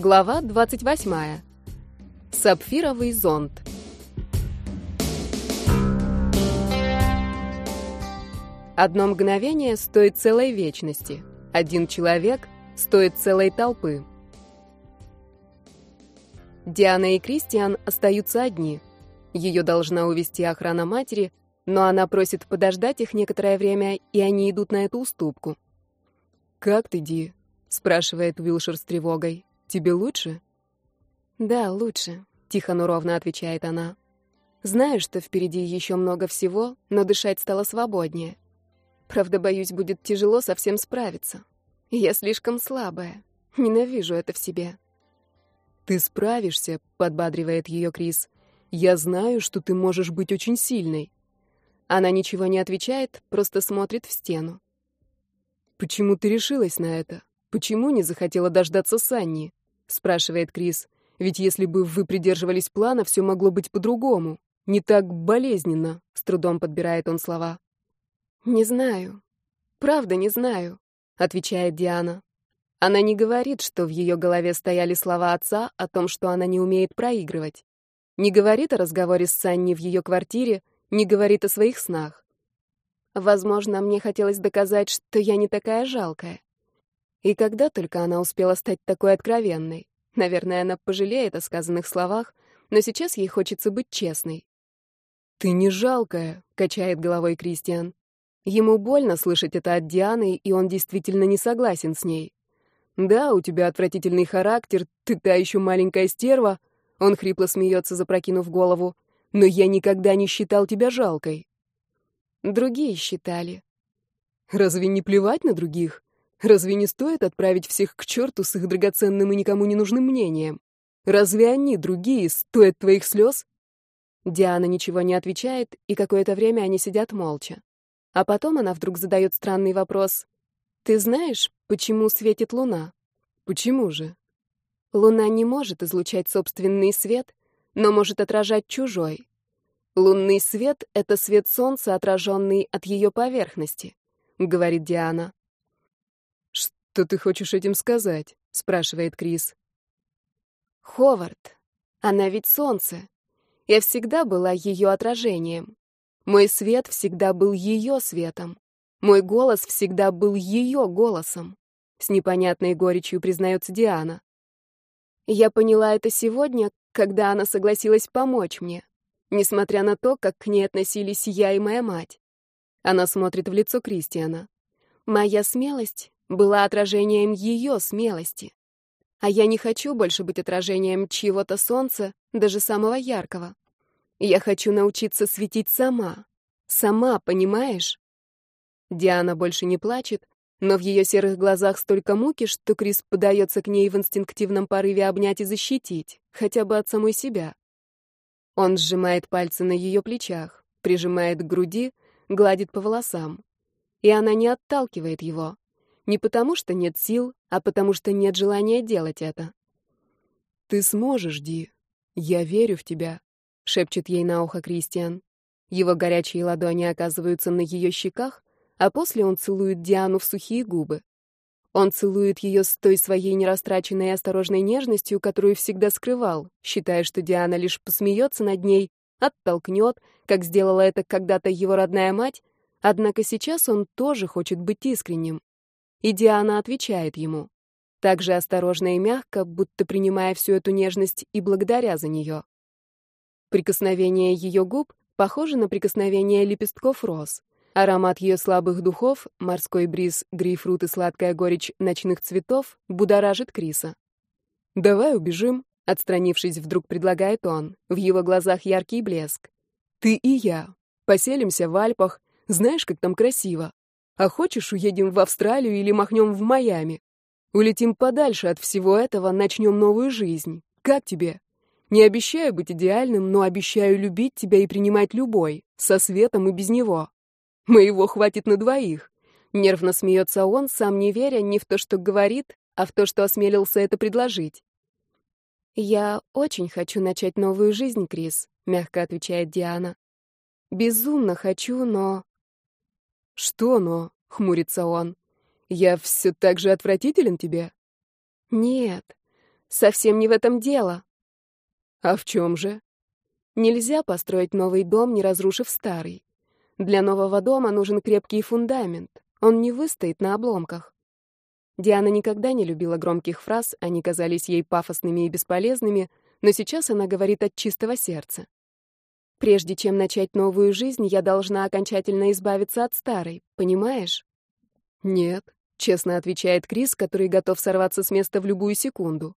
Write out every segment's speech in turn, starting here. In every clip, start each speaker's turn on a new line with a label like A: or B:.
A: Глава 28. Сапфировый зонт. Одно мгновение стоит целой вечности. Один человек стоит целой толпы. Диана и Кристиан остаются одни. Ее должна увести охрана матери, но она просит подождать их некоторое время, и они идут на эту уступку.
B: «Как ты, Ди?» — спрашивает Уилшер с тревогой. Тебе лучше?
A: Да, лучше, тихо, но ровно отвечает она. Знаю, что впереди еще много всего, но дышать стало свободнее. Правда, боюсь, будет тяжело совсем справиться. Я слишком слабая. Ненавижу это в себе.
B: Ты справишься, подбадривает ее Крис. Я знаю, что ты можешь быть очень сильной.
A: Она ничего не отвечает, просто смотрит в стену.
B: Почему ты решилась на это? Почему не захотела дождаться Санни? Спрашивает Крис. Ведь если бы вы придерживались плана, все могло быть по-другому. Не так болезненно, с трудом подбирает он слова.
A: Не знаю. Правда, не знаю, отвечает Диана. Она не говорит, что в ее голове стояли слова отца о том, что она не умеет проигрывать. Не говорит о разговоре с Санни в ее квартире, не говорит о своих снах. Возможно, мне хотелось доказать, что я не такая жалкая. И когда только она успела стать такой откровенной? Наверное, она пожалеет о сказанных словах, но сейчас ей хочется быть честной.
B: «Ты не жалкая», — качает головой Кристиан.
A: Ему больно слышать это от Дианы, и он действительно не согласен с ней.
B: «Да, у тебя отвратительный характер, ты та еще маленькая стерва», — он хрипло смеется, запрокинув голову, «но я никогда не считал тебя жалкой».
A: Другие считали.
B: «Разве не плевать на других?» Разве не стоит отправить всех к черту с их драгоценным и никому не нужным мнением? Разве они, другие, стоят твоих слез?
A: Диана ничего не отвечает, и какое-то время они сидят молча. А потом она вдруг задает странный вопрос. «Ты знаешь, почему светит луна?»
B: «Почему же?»
A: «Луна не может излучать собственный свет, но может отражать чужой. Лунный свет — это свет солнца, отраженный от ее поверхности», — говорит Диана.
B: «Что ты хочешь этим сказать?» — спрашивает Крис.
A: «Ховард, она ведь солнце. Я всегда была ее отражением. Мой свет всегда был ее светом. Мой голос всегда был ее голосом», — с непонятной горечью признается Диана. Я поняла это сегодня, когда она согласилась помочь мне, несмотря на то, как к ней относились я и моя мать. Она смотрит в лицо Кристиана. Моя смелость была отражением ее смелости. А я не хочу больше быть отражением чьего-то солнца, даже самого яркого. Я хочу научиться светить сама. Сама, понимаешь? Диана больше не плачет, но в ее серых глазах столько муки, что Крис подается к ней в инстинктивном порыве обнять и защитить, хотя бы от самой себя. Он сжимает пальцы на ее плечах, прижимает к груди, гладит по волосам. И она не отталкивает его. Не потому, что нет сил, а потому, что нет желания делать это.
B: «Ты сможешь, Ди. Я верю в тебя», — шепчет ей на ухо Кристиан. Его горячие ладони оказываются на ее щеках, а после он целует Диану в сухие губы. Он целует ее с той своей нерастраченной и осторожной нежностью, которую всегда скрывал, считая, что Диана лишь посмеется над ней, оттолкнет, как сделала это когда-то его родная мать, однако сейчас он тоже хочет быть искренним. И Диана отвечает ему. Так же осторожно и мягко, будто принимая всю эту нежность и благодаря за нее. Прикосновение ее губ похоже на прикосновение лепестков роз. Аромат ее слабых духов, морской бриз, грейпфрут и сладкая горечь ночных цветов будоражит Криса. «Давай убежим», — отстранившись, вдруг предлагает он. В его глазах яркий блеск. «Ты и я. Поселимся в Альпах. Знаешь, как там красиво. А хочешь, уедем в Австралию или махнем в Майами? Улетим подальше от всего этого, начнем новую жизнь. Как тебе? Не обещаю быть идеальным, но обещаю любить тебя и принимать любой, со светом и без него. Моего хватит на двоих. Нервно смеется он, сам не веря ни в то, что говорит, а в то, что осмелился это предложить.
A: «Я очень хочу начать новую жизнь, Крис», — мягко отвечает Диана. «Безумно хочу, но
B: «Что но?» — хмурится он. «Я все так же отвратителен тебе?»
A: «Нет. Совсем не в этом дело.
B: А в чем же?
A: Нельзя построить новый дом, не разрушив старый. Для нового дома нужен крепкий фундамент. Он не выстоит на обломках. Диана никогда не любила громких фраз, они казались ей пафосными и бесполезными, но сейчас она говорит от чистого сердца. Прежде чем начать новую жизнь, я должна окончательно избавиться от старой, понимаешь?
B: Нет, честно отвечает Крис, который готов сорваться с места в любую секунду.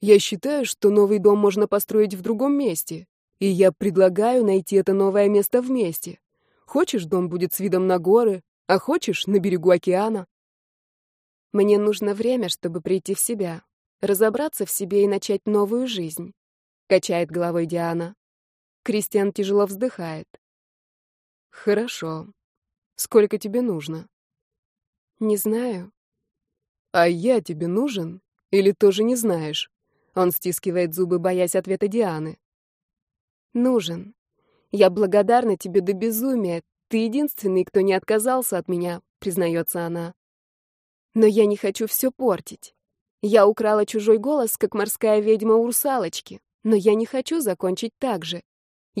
B: Я считаю, что новый дом можно построить в другом месте, и я предлагаю найти это новое место вместе. Хочешь, дом будет с видом на горы, а хочешь, на берегу океана.
A: Мне нужно время, чтобы прийти в себя, разобраться в себе и начать новую жизнь, качает головой Диана. Кристиан тяжело вздыхает.
B: Хорошо. Сколько тебе нужно?
A: Не знаю.
B: А я тебе нужен? Или тоже не знаешь? Он стискивает зубы, боясь ответа Дианы.
A: Нужен. Я благодарна тебе до безумия. Ты единственный, кто не отказался от меня, признается она. Но я не хочу все портить. Я украла чужой голос, как морская ведьма у русалочки, но я не хочу закончить так же.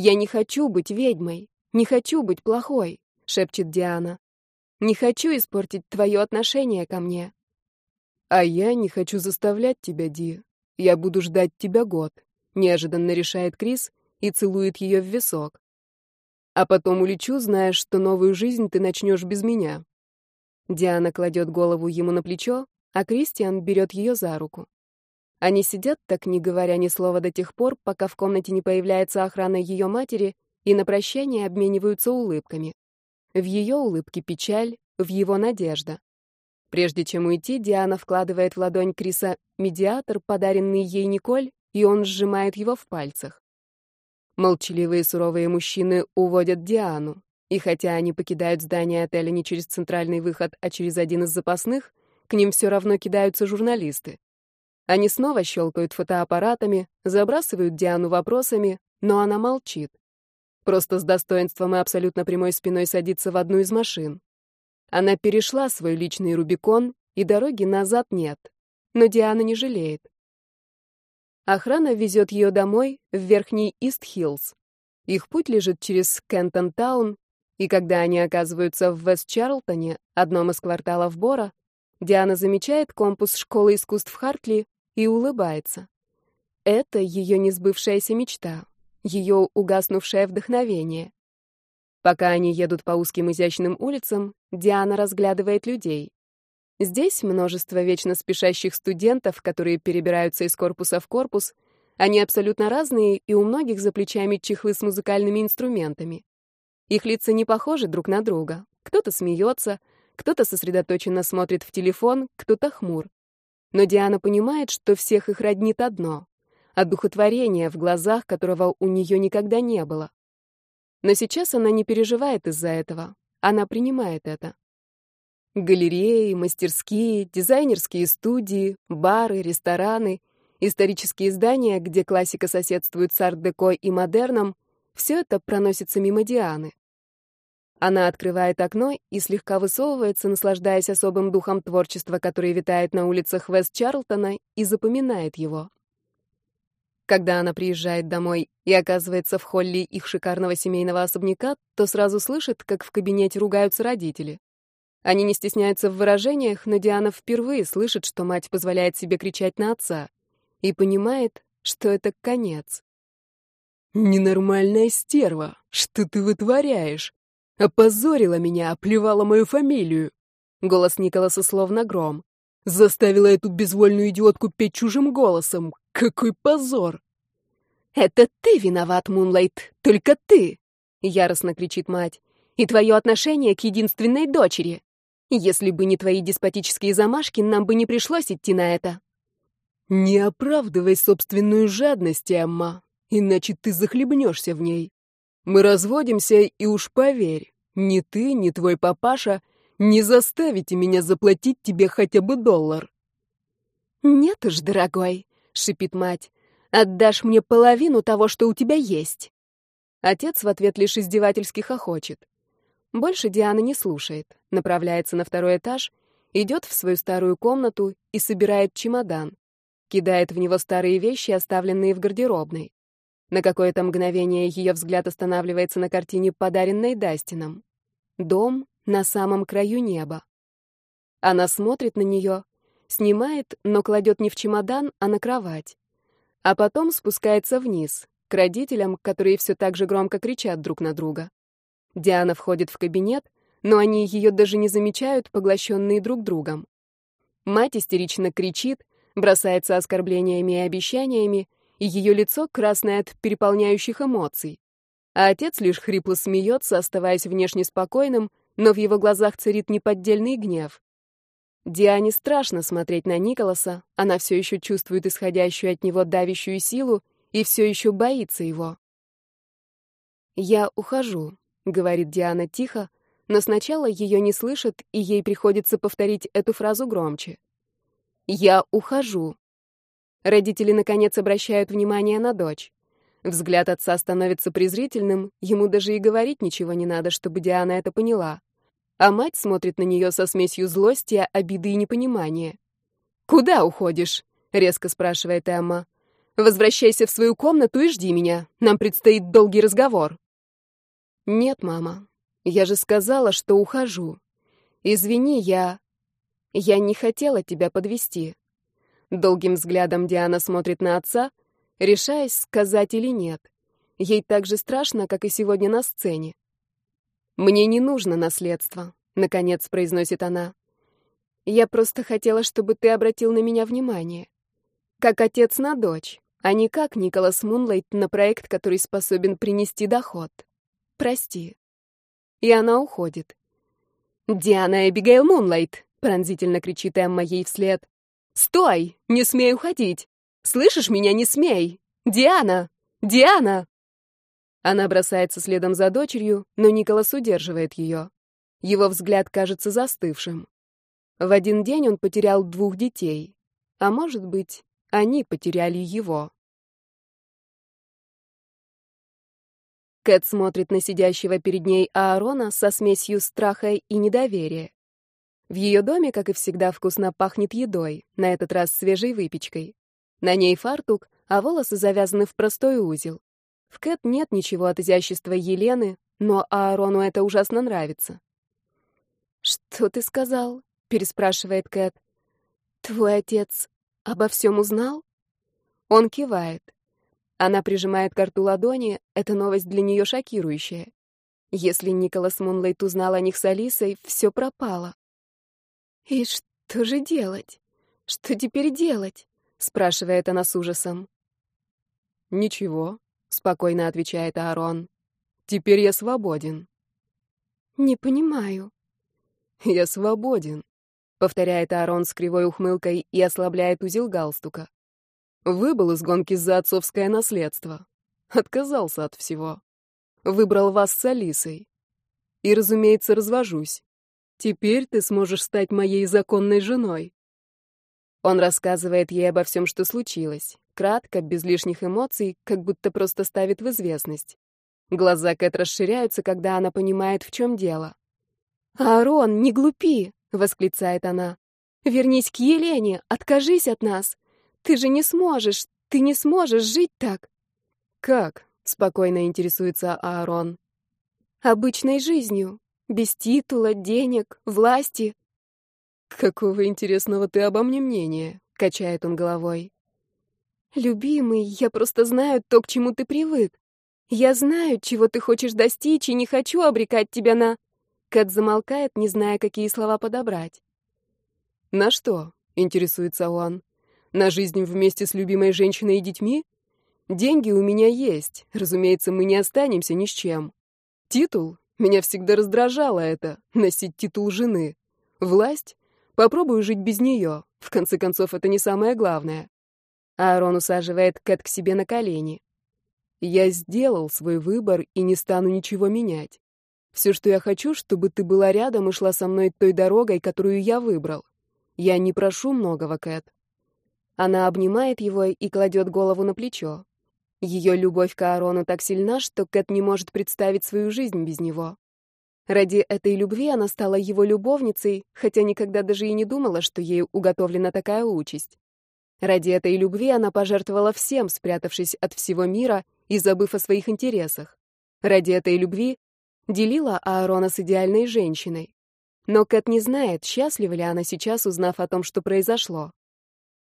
A: «Я не хочу быть ведьмой, не хочу быть плохой», — шепчет Диана. «Не хочу испортить твое отношение ко мне».
B: «А я не хочу заставлять тебя, Ди. Я буду ждать тебя год», — неожиданно решает Крис и целует ее в висок. «А потом улечу, зная, что новую жизнь ты начнешь без меня».
A: Диана кладет голову ему на плечо, а Кристиан берет ее за руку. Они сидят так, не говоря ни слова до тех пор, пока в комнате не появляется охрана ее матери, и на прощание обмениваются улыбками. В ее улыбке печаль, в его надежда. Прежде чем уйти, Диана вкладывает в ладонь Криса медиатор, подаренный ей Николь, и он сжимает его в пальцах. Молчаливые суровые мужчины уводят Диану, и хотя они покидают здание отеля не через центральный выход, а через один из запасных, к ним все равно кидаются журналисты. Они снова щелкают фотоаппаратами, забрасывают Диану вопросами, но она молчит. Просто с достоинством и абсолютно прямой спиной садится в одну из машин. Она перешла свой личный Рубикон, и дороги назад нет. Но Диана не жалеет. Охрана везет ее домой, в верхний Ист-Хиллз. Их путь лежит через Кентон-таун, и когда они оказываются в Вест-Чарлтоне, одном из кварталов Бора, Диана замечает компас школы искусств Хартли и улыбается. Это ее несбывшаяся мечта, ее угаснувшее вдохновение. Пока они едут по узким изящным улицам, Диана разглядывает людей. Здесь множество вечно спешащих студентов, которые перебираются из корпуса в корпус. Они абсолютно разные, и у многих за плечами чехлы с музыкальными инструментами. Их лица не похожи друг на друга. Кто-то смеется, кто-то сосредоточенно смотрит в телефон, кто-то хмур. Но Диана понимает, что всех их роднит одно — одухотворение в глазах, которого у нее никогда не было. Но сейчас она не переживает из-за этого. Она принимает это. Галереи, мастерские, дизайнерские студии, бары, рестораны, исторические здания, где классика соседствует с арт-деко и модерном — все это проносится мимо Дианы. Она открывает окно и слегка высовывается, наслаждаясь особым духом творчества, который витает на улицах Вест-Чарлтона, и запоминает его. Когда она приезжает домой и оказывается в холле их шикарного семейного особняка, то сразу слышит, как в кабинете ругаются родители. Они не стесняются в выражениях, но Диана впервые слышит, что мать позволяет себе кричать на отца, и понимает, что это конец.
B: «Ненормальная стерва! Что ты вытворяешь?» Опозорила меня, оплевала мою фамилию. Голос Николаса словно гром. Заставила эту безвольную идиотку петь чужим голосом. Какой позор!
A: «Это ты виноват, Мунлайт, только ты!» — яростно кричит мать. «И твое отношение к единственной дочери. Если бы не твои деспотические замашки, нам бы не пришлось идти на это».
B: «Не оправдывай собственную жадность, Эмма, иначе ты захлебнешься в ней. Мы разводимся, и уж поверь, ни ты, ни твой папаша не заставите меня заплатить тебе хотя бы доллар.
A: Нет уж, дорогой, шипит мать. Отдашь мне половину того, что у тебя есть. Отец в ответ лишь издевательски хохочет. Больше Диана не слушает, направляется на второй этаж, идет в свою старую комнату и собирает чемодан. кидает в него старые вещи, оставленные в гардеробной. На какое-то мгновение ее взгляд останавливается на картине, подаренной Дастином. Дом на самом краю неба. Она смотрит на нее, снимает, но кладет не в чемодан, а на кровать. А потом спускается вниз, к родителям, которые все так же громко кричат друг на друга. Диана входит в кабинет, но они ее даже не замечают, поглощенные друг другом. Мать истерично кричит, бросается оскорблениями и обещаниями, и ее лицо красное от переполняющих эмоций. А отец лишь хрипло смеется, оставаясь внешне спокойным, но в его глазах царит неподдельный гнев. Диане страшно смотреть на Николаса, она все еще чувствует исходящую от него давящую силу и все еще боится его. «Я ухожу», — говорит Диана тихо, но сначала ее не слышат, и ей приходится повторить эту фразу громче. «Я ухожу». Родители, наконец, обращают внимание на дочь. Взгляд отца становится презрительным, ему даже и говорить ничего не надо, чтобы Диана это поняла. А мать смотрит на нее со смесью злости, обиды и непонимания. «Куда уходишь?» — резко спрашивает Эмма. «Возвращайся в свою комнату и жди меня. Нам предстоит долгий разговор». «Нет, мама. Я же сказала, что ухожу. Извини, я... Я не хотела тебя подвести. Долгим взглядом Диана смотрит на отца, решаясь, сказать или нет. Ей так же страшно, как и сегодня на сцене. «Мне не нужно наследство», — наконец произносит она. «Я просто хотела, чтобы ты обратил на меня внимание. Как отец на дочь, а не как Николас Мунлайт на проект, который способен принести доход. Прости». И она уходит. «Диана Эбигейл Мунлайт!» — пронзительно кричит Эмма ей вслед. «Стой! Не смей уходить! Слышишь меня, не смей! Диана! Диана!» Она бросается следом за дочерью, но Николас удерживает ее. Его взгляд кажется застывшим. В один день он потерял двух детей. А может быть, они потеряли его. Кэт смотрит на сидящего перед ней Аарона со смесью страха и недоверия. В ее доме, как и всегда, вкусно пахнет едой, на этот раз свежей выпечкой. На ней фартук, а волосы завязаны в простой узел. В Кэт нет ничего от изящества Елены, но Аарону это ужасно нравится. «Что ты сказал?» — переспрашивает Кэт. «Твой отец обо всем узнал?» Он кивает. Она прижимает к рту ладони, эта новость для нее шокирующая. Если Николас Мунлайт узнал о них с Алисой, все пропало. «И что же делать? Что теперь делать?» — спрашивает она с ужасом.
B: «Ничего», — спокойно отвечает Аарон. «Теперь я свободен».
A: «Не понимаю».
B: «Я свободен», — повторяет Аарон с кривой ухмылкой и ослабляет узел галстука. «Выбыл из гонки за отцовское наследство. Отказался от всего. Выбрал вас с Алисой. И, разумеется, развожусь. Теперь ты сможешь стать моей законной женой. Он рассказывает ей обо всем, что случилось. Кратко, без лишних эмоций, как будто просто ставит в известность. Глаза Кэт расширяются, когда она понимает, в чем дело. «Аарон, не глупи!» — восклицает она. «Вернись к Елене, откажись от нас. Ты же не сможешь, ты не сможешь жить так». «Как?» — спокойно интересуется Аарон.
A: «Обычной жизнью. Без титула, денег, власти.
B: «Какого интересного ты обо мне мнения?» — качает он головой.
A: «Любимый, я просто знаю то, к чему ты привык. Я знаю, чего ты хочешь достичь, и не хочу обрекать тебя на...» Кэт замолкает, не зная, какие слова подобрать.
B: «На что?» — интересуется он. «На жизнь вместе с любимой женщиной и детьми? Деньги у меня есть. Разумеется, мы не останемся ни с чем. Титул? Меня всегда раздражало это, носить титул жены. Власть? Попробую жить без нее. В конце концов, это не самое главное.
A: Аарон усаживает Кэт к себе на колени.
B: Я сделал свой выбор и не стану ничего менять. Все, что я хочу, чтобы ты была рядом и шла со мной той дорогой, которую я выбрал. Я не прошу многого, Кэт.
A: Она обнимает его и кладет голову на плечо. Ее любовь к Аарону так сильна, что Кэт не может представить свою жизнь без него. Ради этой любви она стала его любовницей, хотя никогда даже и не думала, что ей уготовлена такая участь. Ради этой любви она пожертвовала всем, спрятавшись от всего мира и забыв о своих интересах. Ради этой любви делила Аарона с идеальной женщиной. Но Кэт не знает, счастлива ли она сейчас, узнав о том, что произошло.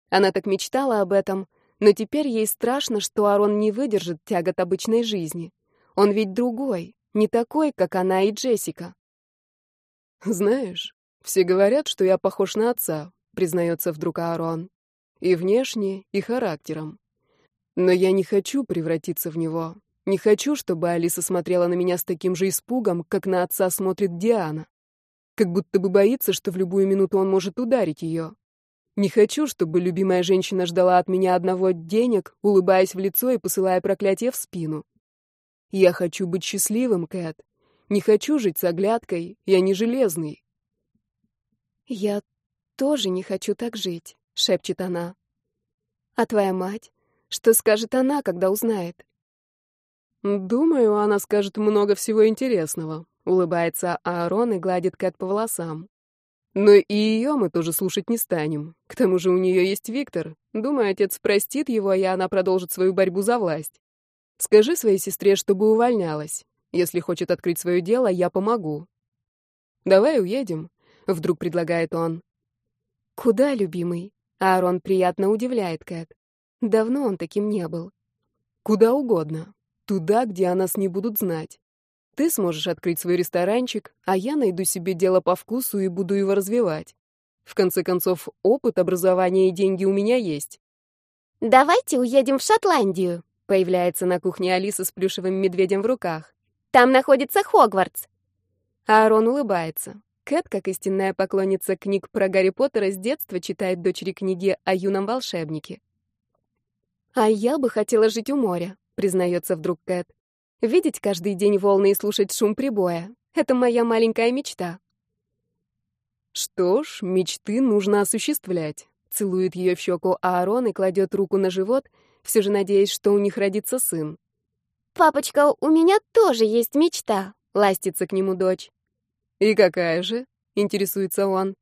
A: Она так мечтала об этом, но теперь ей страшно, что Аарон не выдержит тягот обычной жизни. Он ведь другой, не такой, как она и Джессика.
B: «Знаешь, все говорят, что я похож на отца», — признается вдруг Аарон. «И внешне, и характером. Но я не хочу превратиться в него. Не хочу, чтобы Алиса смотрела на меня с таким же испугом, как на отца смотрит Диана. Как будто бы боится, что в любую минуту он может ударить ее. Не хочу, чтобы любимая женщина ждала от меня одного денег, улыбаясь в лицо и посылая проклятие в спину. Я хочу быть счастливым, Кэт. Не хочу жить с оглядкой, я не железный.
A: Я тоже не хочу так жить, шепчет она. А твоя мать? Что скажет она, когда узнает?
B: Думаю, она скажет много всего интересного. Улыбается Аарон и гладит Кэт по волосам. Но и ее мы тоже слушать не станем. К тому же у нее есть Виктор. Думаю, отец простит его, и она продолжит свою борьбу за власть. Скажи своей сестре, чтобы увольнялась. Если хочет открыть свое дело, я помогу. Давай уедем, вдруг предлагает он.
A: Куда, любимый? Аарон приятно удивляет Кэт. Давно он таким не был.
B: Куда угодно. Туда, где о нас не будут знать. Ты сможешь открыть свой ресторанчик, а я найду себе дело по вкусу и буду его развивать. В конце концов, опыт, образование и деньги у меня есть.
C: «Давайте уедем в Шотландию», — появляется на кухне Алиса с плюшевым медведем в руках. «Там находится Хогвартс».
A: Аарон улыбается. Кэт, как истинная поклонница книг про Гарри Поттера, с детства читает дочери книги о юном волшебнике. «А я бы хотела жить у моря», — признается вдруг Кэт. Видеть каждый день волны и слушать шум прибоя — это моя маленькая мечта.
B: Что ж, мечты нужно осуществлять. Целует ее в щеку Аарон и кладет руку на живот, все же надеясь, что у них родится сын.
C: «Папочка, у меня тоже есть мечта», — ластится к нему дочь.
B: «И какая же?» — интересуется он.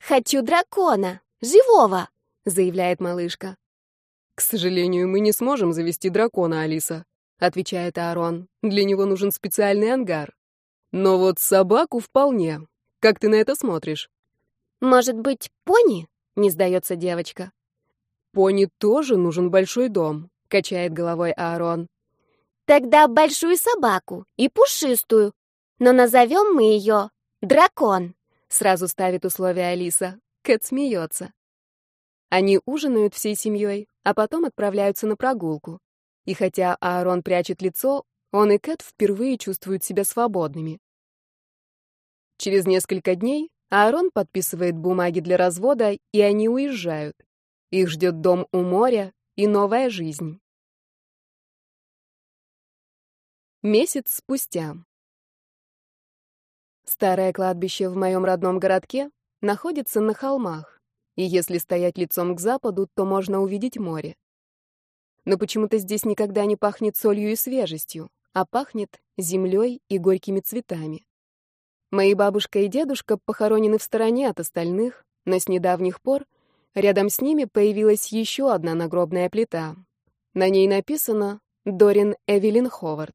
C: «Хочу дракона, живого», — заявляет малышка.
B: «К сожалению, мы не сможем завести дракона, Алиса отвечает Аарон. Для него нужен специальный ангар. Но вот собаку вполне. Как ты на это смотришь?
C: Может быть, пони? Не сдается девочка.
B: Пони тоже нужен большой дом, качает головой Аарон.
C: Тогда большую собаку и пушистую. Но назовем мы ее Дракон.
A: Сразу ставит условие Алиса. Кэт смеется. Они ужинают всей семьей, а потом отправляются на прогулку. И хотя Аарон прячет лицо, он и Кэт впервые чувствуют себя свободными. Через несколько дней Аарон подписывает бумаги для развода, и они уезжают. Их ждет дом у моря и новая жизнь. Месяц спустя. Старое кладбище в моем родном городке находится на холмах, и если стоять лицом к западу, то можно увидеть море но почему-то здесь никогда не пахнет солью и свежестью, а пахнет землей и горькими цветами. Мои бабушка и дедушка похоронены в стороне от остальных, но с недавних пор рядом с ними появилась еще одна нагробная плита. На ней написано «Дорин Эвелин Ховард».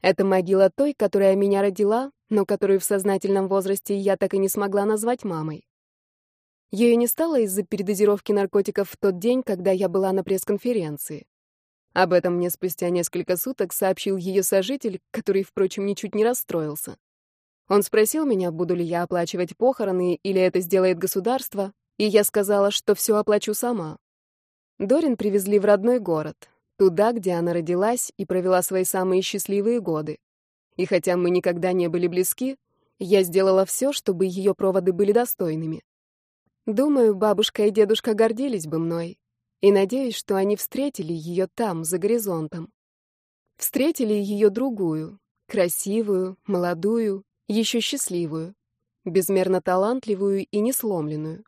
A: Это могила той, которая меня родила, но которую в сознательном возрасте я так и не смогла назвать мамой. Ее не стало из-за передозировки наркотиков в тот день, когда я была на пресс-конференции. Об этом мне спустя несколько суток сообщил ее сожитель, который, впрочем, ничуть не расстроился. Он спросил меня, буду ли я оплачивать похороны или это сделает государство, и я сказала, что все оплачу сама. Дорин привезли в родной город, туда, где она родилась и провела свои самые счастливые годы. И хотя мы никогда не были близки, я сделала все, чтобы ее проводы были достойными. Думаю, бабушка и дедушка гордились бы мной. И надеюсь, что они встретили ее там, за горизонтом. Встретили ее другую, красивую, молодую, еще счастливую, безмерно талантливую и несломленную.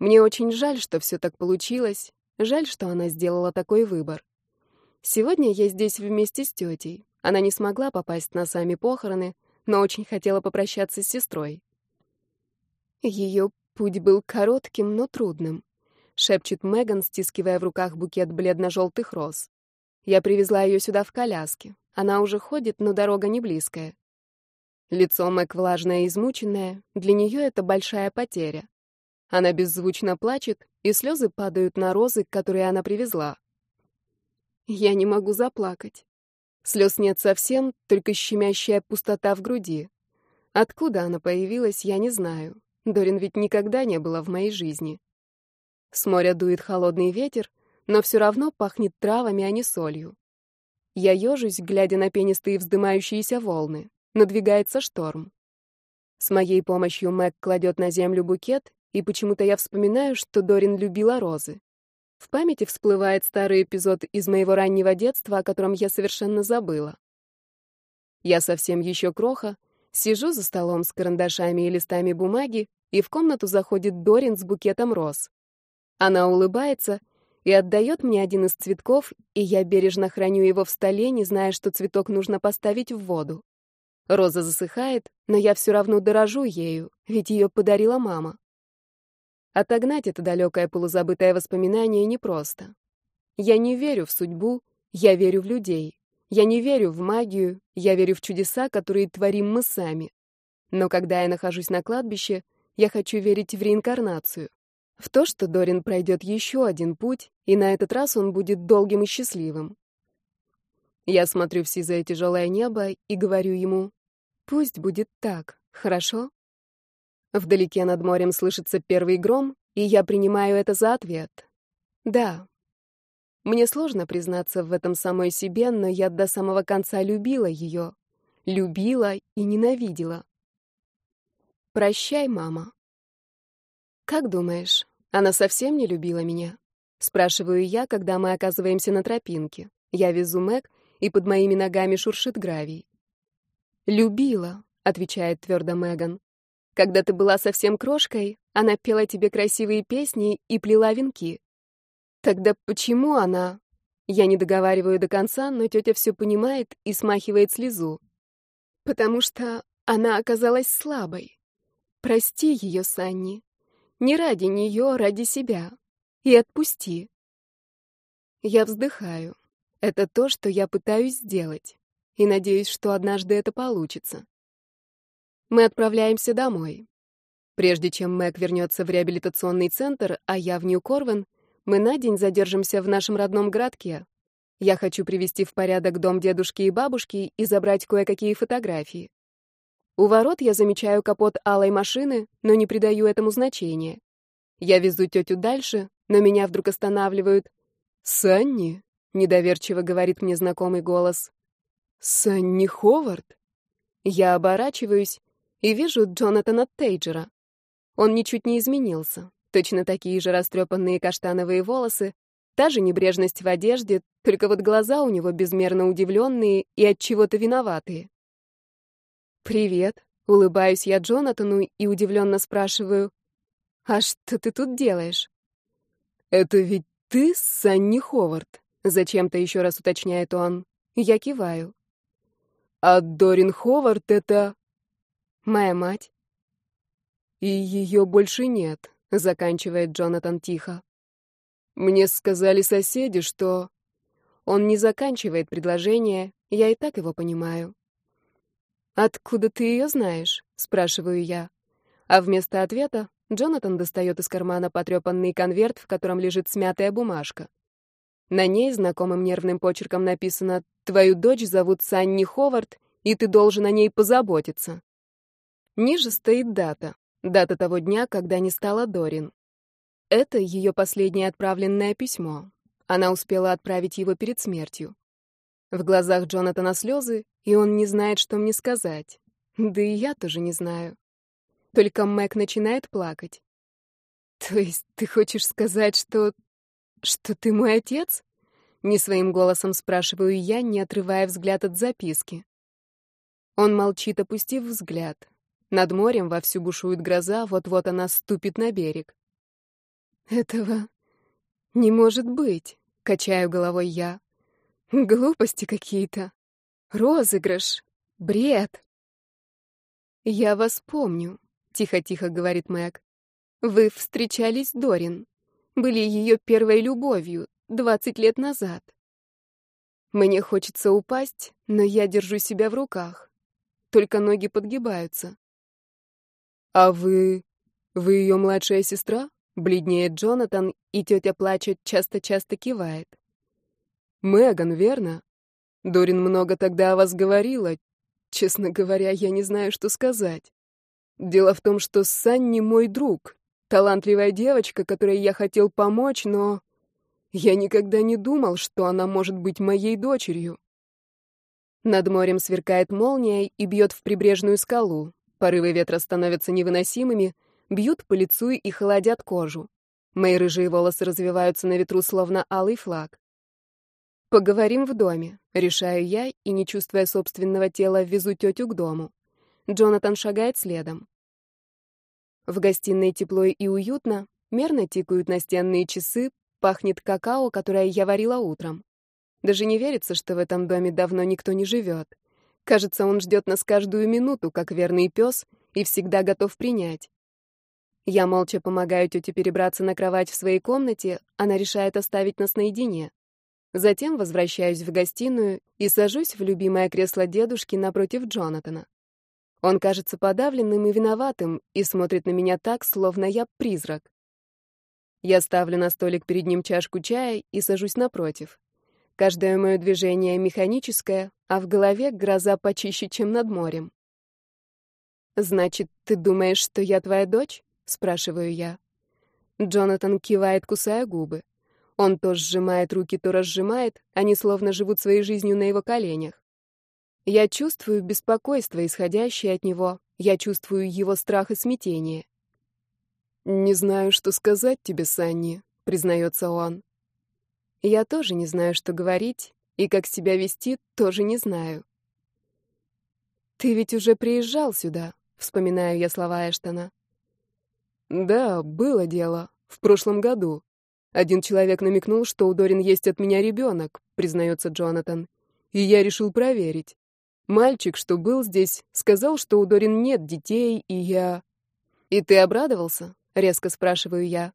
A: Мне очень жаль, что все так получилось, жаль, что она сделала такой выбор. Сегодня я здесь вместе с тетей. Она не смогла попасть на сами похороны, но очень хотела попрощаться с сестрой. Ее Путь был коротким, но трудным. — шепчет Меган, стискивая в руках букет бледно-желтых роз. «Я привезла ее сюда в коляске. Она уже ходит, но дорога не близкая». Лицо Мэг влажное и измученное, для нее это большая потеря. Она беззвучно плачет, и слезы падают на розы, которые она привезла. Я не могу заплакать. Слез нет совсем, только щемящая пустота в груди. Откуда она появилась, я не знаю. Дорин ведь никогда не была в моей жизни. С моря дует холодный ветер, но все равно пахнет травами, а не солью. Я ежусь, глядя на пенистые вздымающиеся волны. Надвигается шторм. С моей помощью Мэг кладет на землю букет, и почему-то я вспоминаю, что Дорин любила розы. В памяти всплывает старый эпизод из моего раннего детства, о котором я совершенно забыла. Я совсем еще кроха, сижу за столом с карандашами и листами бумаги, и в комнату заходит Дорин с букетом роз. Она улыбается и отдает мне один из цветков, и я бережно храню его в столе, не зная, что цветок нужно поставить в воду. Роза засыхает, но я все равно дорожу ею, ведь ее подарила мама. Отогнать это далекое полузабытое воспоминание непросто. Я не верю в судьбу, я верю в людей. Я не верю в магию, я верю в чудеса, которые творим мы сами. Но когда я нахожусь на кладбище, я хочу верить в реинкарнацию. В то, что Дорин пройдет еще один путь, и на этот раз он будет долгим и счастливым. Я смотрю в сизое тяжелое небо и говорю ему, «Пусть будет так, хорошо?» Вдалеке над морем слышится первый гром, и я принимаю это за ответ. «Да». Мне сложно признаться в этом самой себе, но я до самого конца любила ее. Любила и ненавидела. «Прощай, мама». «Как думаешь, она совсем не любила меня?» Спрашиваю я, когда мы оказываемся на тропинке. Я везу Мэг, и под моими ногами шуршит гравий. «Любила», — отвечает твердо Меган. «Когда ты была совсем крошкой, она пела тебе красивые песни и плела венки. Тогда почему она...» Я не договариваю до конца, но тетя все понимает и смахивает слезу. «Потому что она оказалась слабой. Прости ее, Санни. Не ради нее, ради себя. И отпусти. Я вздыхаю. Это то, что я пытаюсь сделать. И надеюсь, что однажды это получится. Мы отправляемся домой. Прежде чем Мэг вернется в реабилитационный центр, а я в Нью-Корвен, мы на день задержимся в нашем родном городке. Я хочу привести в порядок дом дедушки и бабушки и забрать кое-какие фотографии. У ворот я замечаю капот алой машины, но не придаю этому значения. Я везу тетю дальше, но меня вдруг останавливают. «Санни?» — недоверчиво говорит мне знакомый голос. «Санни Ховард?» Я оборачиваюсь и вижу Джонатана Тейджера. Он ничуть не изменился. Точно такие же растрепанные каштановые волосы, та же небрежность в одежде, только вот глаза у него безмерно удивленные и от чего-то виноватые. «Привет», — улыбаюсь я Джонатану и удивленно спрашиваю, «А что ты тут делаешь?» «Это ведь ты, Санни Ховард?» — зачем-то еще раз уточняет он. Я киваю. «А Дорин Ховард — это...» «Моя мать». «И ее больше нет», — заканчивает Джонатан тихо. «Мне сказали соседи, что...» Он не заканчивает предложение, я и так его понимаю. «Откуда ты ее знаешь?» — спрашиваю я. А вместо ответа Джонатан достает из кармана потрепанный конверт, в котором лежит смятая бумажка. На ней знакомым нервным почерком написано «Твою дочь зовут Санни Ховард, и ты должен о ней позаботиться». Ниже стоит дата. Дата того дня, когда не стала Дорин. Это ее последнее отправленное письмо. Она успела отправить его перед смертью. В глазах Джонатана слезы, и он не знает, что мне сказать. Да и я тоже не знаю. Только Мэг начинает плакать. «То есть ты хочешь сказать, что... что ты мой отец?» Не своим голосом спрашиваю я, не отрывая взгляд от записки. Он молчит, опустив взгляд. Над морем вовсю бушует гроза, вот-вот она ступит на берег. «Этого не может быть», — качаю головой я. Глупости какие-то. Розыгрыш. Бред. Я вас помню, тихо-тихо говорит Мэг. Вы встречались с Дорин. были ее первой любовью 20 лет назад. Мне хочется упасть, но я держу себя в руках. Только ноги подгибаются.
B: «А вы... вы ее младшая сестра?» — бледнеет Джонатан, и тетя плачет, часто-часто кивает. «Меган, верно? Дорин много тогда о вас говорила. Честно говоря, я не знаю, что сказать. Дело в том, что Санни мой друг, талантливая девочка, которой я хотел помочь, но я никогда не думал, что она может быть моей дочерью.
A: Над морем сверкает молния и бьет в прибрежную скалу. Порывы ветра становятся невыносимыми, бьют по лицу и холодят кожу. Мои рыжие волосы развиваются на ветру, словно алый флаг. Поговорим в доме, решаю я и, не чувствуя собственного тела, везу тетю к дому. Джонатан шагает следом. В гостиной тепло и уютно, мерно тикают настенные часы, пахнет какао, которое я варила утром. Даже не верится, что в этом доме давно никто не живет. Кажется, он ждет нас каждую минуту, как верный пес, и всегда готов принять. Я молча помогаю тете перебраться на кровать в своей комнате, она решает оставить нас наедине. Затем возвращаюсь в гостиную и сажусь в любимое кресло дедушки напротив Джонатана. Он кажется подавленным и виноватым и смотрит на меня так, словно я призрак. Я ставлю на столик перед ним чашку чая и сажусь напротив. Каждое мое движение механическое, а в голове гроза почище, чем над морем. «Значит, ты думаешь, что я твоя дочь?» — спрашиваю я. Джонатан кивает, кусая губы. Он то сжимает руки, то разжимает, они словно живут своей жизнью на его коленях. Я чувствую беспокойство, исходящее от него. Я чувствую его страх и смятение.
B: «Не знаю, что сказать тебе, Санни», — признается он.
A: Я тоже не знаю, что говорить, и как себя вести, тоже не знаю. «Ты ведь уже приезжал сюда», — вспоминаю я слова Эштона.
B: «Да, было дело. В прошлом году. Один человек намекнул, что у Дорин есть от меня ребенок», — признается Джонатан. «И я решил проверить. Мальчик, что был здесь, сказал, что у Дорин нет детей, и я...
A: «И ты обрадовался?» — резко спрашиваю я.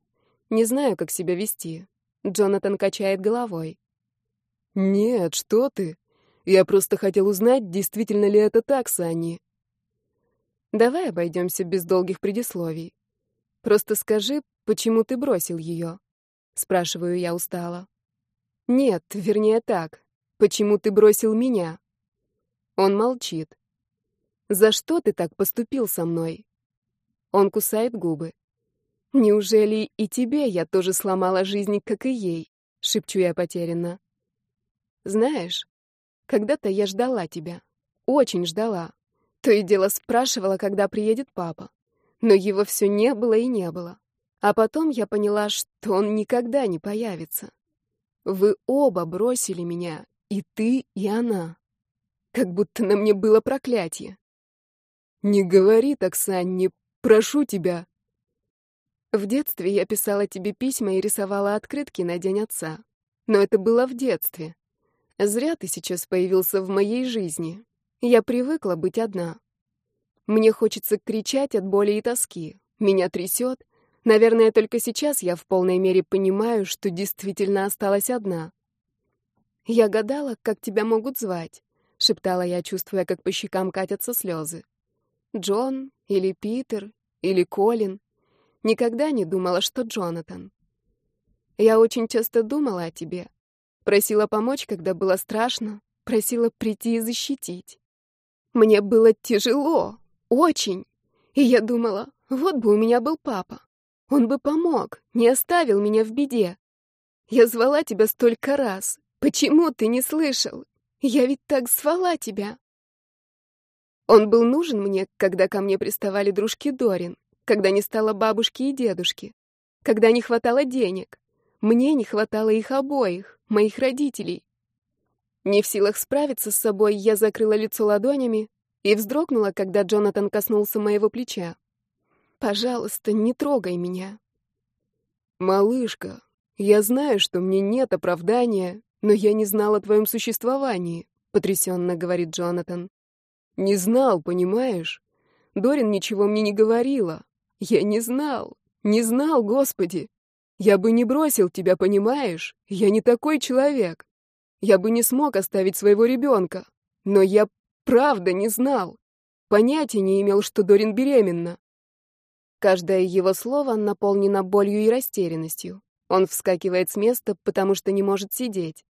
A: Не знаю, как себя вести. Джонатан качает головой.
B: «Нет, что ты? Я просто хотел узнать, действительно ли это так, Санни».
A: «Давай обойдемся без долгих предисловий. Просто скажи, почему ты бросил ее?» — спрашиваю я устало. «Нет, вернее так. Почему ты бросил меня?» Он молчит. «За что ты так поступил со мной?» Он кусает губы. «Неужели и тебе я тоже сломала жизнь, как и ей?» — шепчу я потерянно. «Знаешь, когда-то я ждала тебя. Очень ждала. То и дело спрашивала, когда приедет папа. Но его все не было и не было. А потом я поняла, что он никогда не появится. Вы оба бросили меня, и ты, и она. Как будто на мне было проклятие.
B: «Не говори так, Санни, прошу тебя».
A: В детстве я писала тебе письма и рисовала открытки на День Отца. Но это было в детстве. Зря ты сейчас появился в моей жизни. Я привыкла быть одна. Мне хочется кричать от боли и тоски. Меня трясет. Наверное, только сейчас я в полной мере понимаю, что действительно осталась одна. Я гадала, как тебя могут звать. — шептала я, чувствуя, как по щекам катятся слезы. «Джон или Питер или Колин. Никогда не думала, что Джонатан. Я очень часто думала о тебе. Просила помочь, когда было страшно. Просила прийти и защитить. Мне было тяжело. Очень. И я думала, вот бы у меня был папа. Он бы помог, не оставил меня в беде. Я звала тебя столько раз. Почему ты не слышал? Я ведь так звала тебя. Он был нужен мне, когда ко мне приставали дружки Дорин, когда не стало бабушки и дедушки, когда не хватало денег. Мне не хватало их обоих, моих родителей. Не в силах справиться с собой, я закрыла лицо ладонями и вздрогнула, когда Джонатан коснулся моего плеча. «Пожалуйста, не трогай меня».
B: «Малышка, я знаю, что мне нет оправдания, «Но я не знал о твоем существовании», — потрясенно говорит Джонатан. «Не знал, понимаешь? Дорин ничего мне не говорила. Я не знал, не знал, Господи. Я бы не бросил тебя, понимаешь? Я не такой человек. Я бы не смог оставить своего ребенка. Но я правда не знал. Понятия не имел, что Дорин беременна. Каждое его слово наполнено болью и растерянностью. Он вскакивает с места, потому что не может сидеть.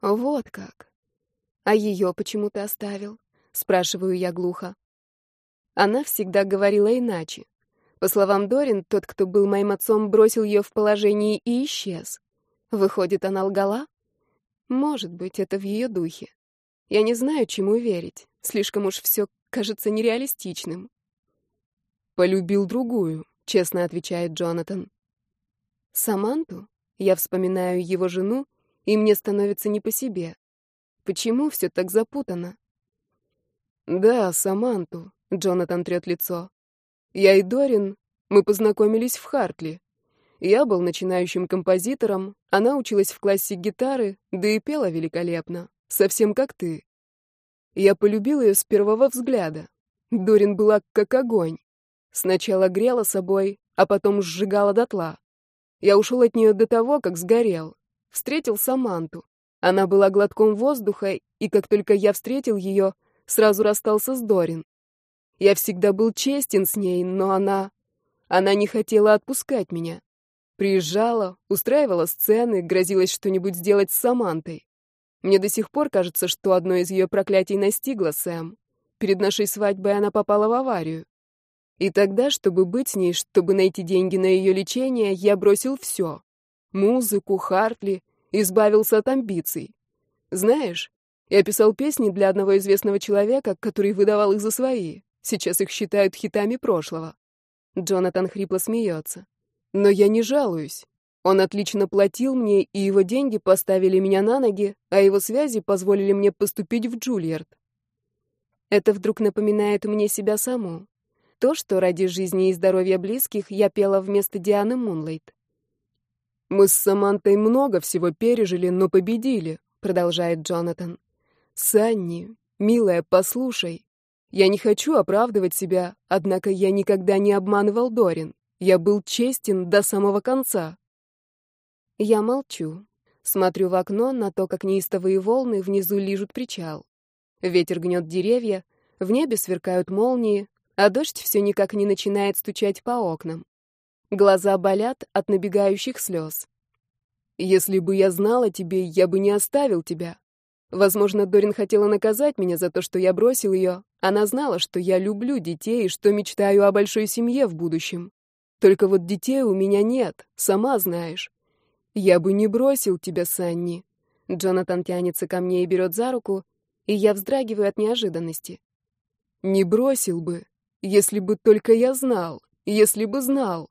B: Вот как. А ее почему ты оставил? Спрашиваю я глухо. Она всегда говорила иначе. По словам Дорин, тот, кто был моим отцом, бросил ее в положении и исчез. Выходит, она лгала? Может быть, это в ее духе. Я не знаю, чему верить. Слишком уж все кажется нереалистичным. «Полюбил другую», — честно отвечает Джонатан. «Саманту?» Я вспоминаю его жену, и мне становится не по себе. Почему все так запутано? «Да, Саманту», — Джонатан трет лицо. «Я и Дорин, мы познакомились в Хартли. Я был начинающим композитором, она училась в классе гитары, да и пела великолепно, совсем как ты. Я полюбил ее с первого взгляда. Дорин была как огонь. Сначала грела собой, а потом сжигала дотла. Я ушел от нее до того, как сгорел. Встретил Саманту. Она была глотком воздуха, и как только я встретил ее, сразу расстался с Дорин. Я всегда был честен с ней, но она... Она не хотела отпускать меня. Приезжала, устраивала сцены, грозилась что-нибудь сделать с Самантой. Мне до сих пор кажется, что одно из ее проклятий настигло Сэм. Перед нашей свадьбой она попала в аварию. И тогда, чтобы быть с ней, чтобы найти деньги на ее лечение, я бросил все. Музыку, Хартли, избавился от амбиций. Знаешь, я писал песни для одного известного человека, который выдавал их за свои. Сейчас их считают хитами прошлого. Джонатан хрипло смеется. Но я не жалуюсь. Он отлично платил мне, и его деньги поставили меня на ноги, а его связи позволили мне поступить в Джульярд. Это вдруг напоминает мне себя саму. То, что ради жизни и здоровья близких я пела вместо Дианы Мунлайт. «Мы с Самантой много всего пережили, но победили», — продолжает Джонатан. «Санни, милая, послушай. Я не хочу оправдывать себя, однако я никогда не обманывал Дорин. Я был честен до самого конца». Я молчу. Смотрю в окно на то, как неистовые волны внизу лижут причал. Ветер гнет деревья, в небе сверкают молнии, а дождь все никак не начинает стучать по окнам. Глаза болят от набегающих слез. «Если бы я знала тебе, я бы не оставил тебя. Возможно, Дорин хотела наказать меня за то, что я бросил ее. Она знала, что я люблю детей и что мечтаю о большой семье в будущем. Только вот детей у меня нет, сама знаешь. Я бы не бросил тебя, Санни». Джонатан тянется ко мне и берет за руку, и я вздрагиваю от неожиданности. «Не бросил бы. Если бы только я знал, если бы знал.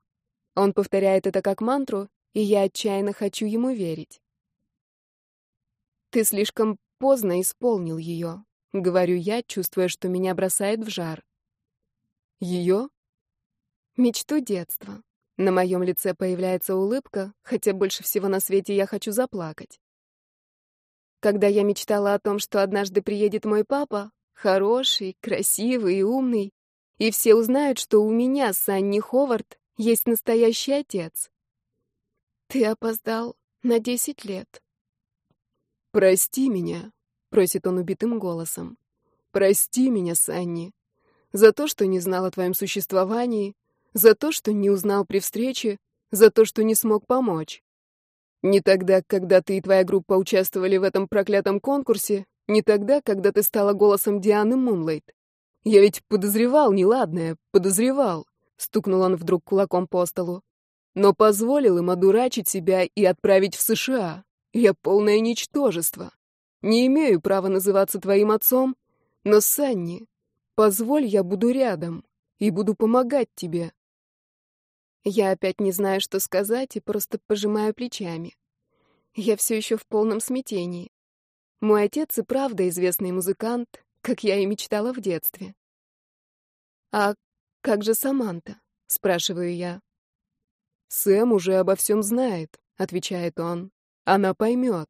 B: Он повторяет это как мантру, и я отчаянно хочу ему верить. Ты слишком поздно исполнил ее, говорю я, чувствуя, что меня бросает в жар. Ее? Мечту детства. На моем лице появляется улыбка, хотя больше всего на свете я хочу заплакать. Когда я мечтала о том, что однажды приедет мой папа, хороший, красивый и умный, и все узнают, что у меня, Санни Ховард, есть настоящий отец. Ты опоздал на десять лет. «Прости меня», — просит он убитым голосом. «Прости меня, Санни, за то, что не знал о твоем существовании, за то, что не узнал при встрече, за то, что не смог помочь. Не тогда, когда ты и твоя группа участвовали в этом проклятом конкурсе, не тогда, когда ты стала голосом Дианы Мунлайт. Я ведь подозревал неладное, подозревал. Стукнул он вдруг кулаком по столу. Но позволил им одурачить себя и отправить в США. Я полное ничтожество. Не имею права называться твоим отцом, но, Санни, позволь, я буду рядом и буду помогать тебе. Я опять не знаю, что сказать, и просто пожимаю плечами. Я все еще в полном смятении. Мой отец и правда известный музыкант, как я и мечтала в детстве. «А как же Саманта?» — спрашиваю я. «Сэм уже обо всем знает», — отвечает он. «Она поймет».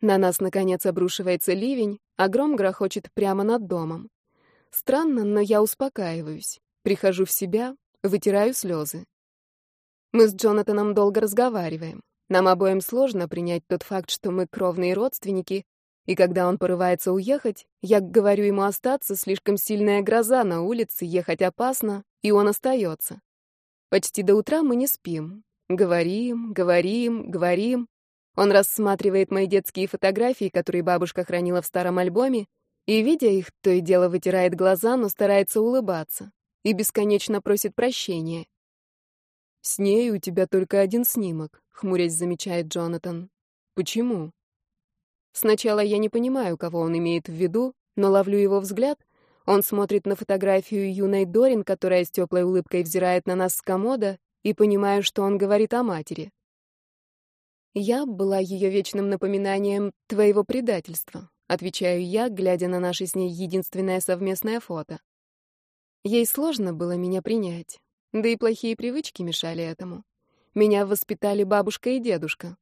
B: На нас, наконец, обрушивается ливень, а гром грохочет прямо над домом. Странно, но я успокаиваюсь. Прихожу в себя, вытираю слезы.
A: Мы с Джонатаном долго разговариваем. Нам обоим сложно принять тот факт, что мы кровные родственники, и когда он порывается уехать, я говорю ему остаться, слишком сильная гроза на улице, ехать опасно, и он остается. Почти до утра мы не спим. Говорим, говорим, говорим. Он рассматривает мои детские фотографии, которые бабушка хранила в старом альбоме, и, видя их, то и дело вытирает глаза, но старается улыбаться, и бесконечно просит прощения. «С ней у тебя только один снимок», — хмурясь замечает Джонатан. «Почему?» Сначала я не понимаю, кого он имеет в виду, но ловлю его взгляд. Он смотрит на фотографию юной Дорин, которая с теплой улыбкой взирает на нас с комода, и понимаю, что он говорит о матери. Я была ее вечным напоминанием твоего предательства, отвечаю я, глядя на наше с ней единственное совместное фото. Ей сложно было меня принять, да и плохие привычки мешали этому. Меня воспитали бабушка и дедушка.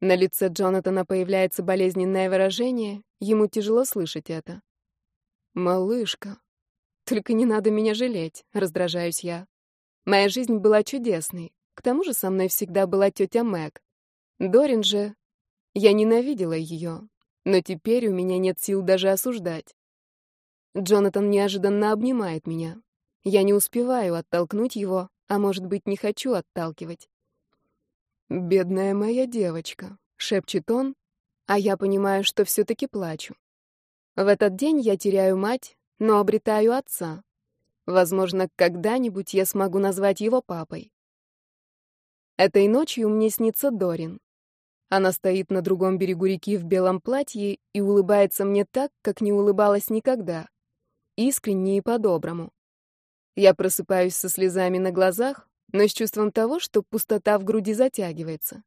A: На лице Джонатана появляется болезненное выражение, ему тяжело слышать это. «Малышка, только не надо меня жалеть», — раздражаюсь я. Моя жизнь была чудесной, к тому же со мной всегда была тетя Мэг. Дорин же... Я ненавидела ее, но теперь у меня нет сил даже осуждать. Джонатан неожиданно обнимает меня. Я не успеваю оттолкнуть его, а может быть, не хочу отталкивать. «Бедная моя девочка», — шепчет он, а я понимаю, что все-таки плачу. В этот день я теряю мать, но обретаю отца. Возможно, когда-нибудь я смогу назвать его папой. Этой ночью мне снится Дорин. Она стоит на другом берегу реки в белом платье и улыбается мне так, как не улыбалась никогда. Искренне и по-доброму. Я просыпаюсь со слезами на глазах, но с чувством того, что пустота в груди затягивается.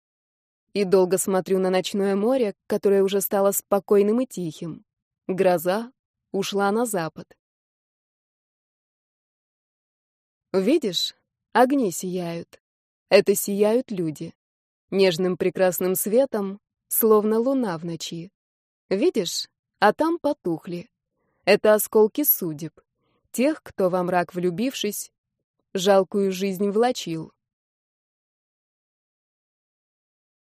A: И долго смотрю на ночное море, которое уже стало спокойным и тихим. Гроза ушла на запад. Видишь, огни сияют. Это сияют люди. Нежным прекрасным светом, словно луна в ночи. Видишь, а там потухли. Это осколки судеб. Тех, кто во мрак влюбившись, жалкую жизнь влачил.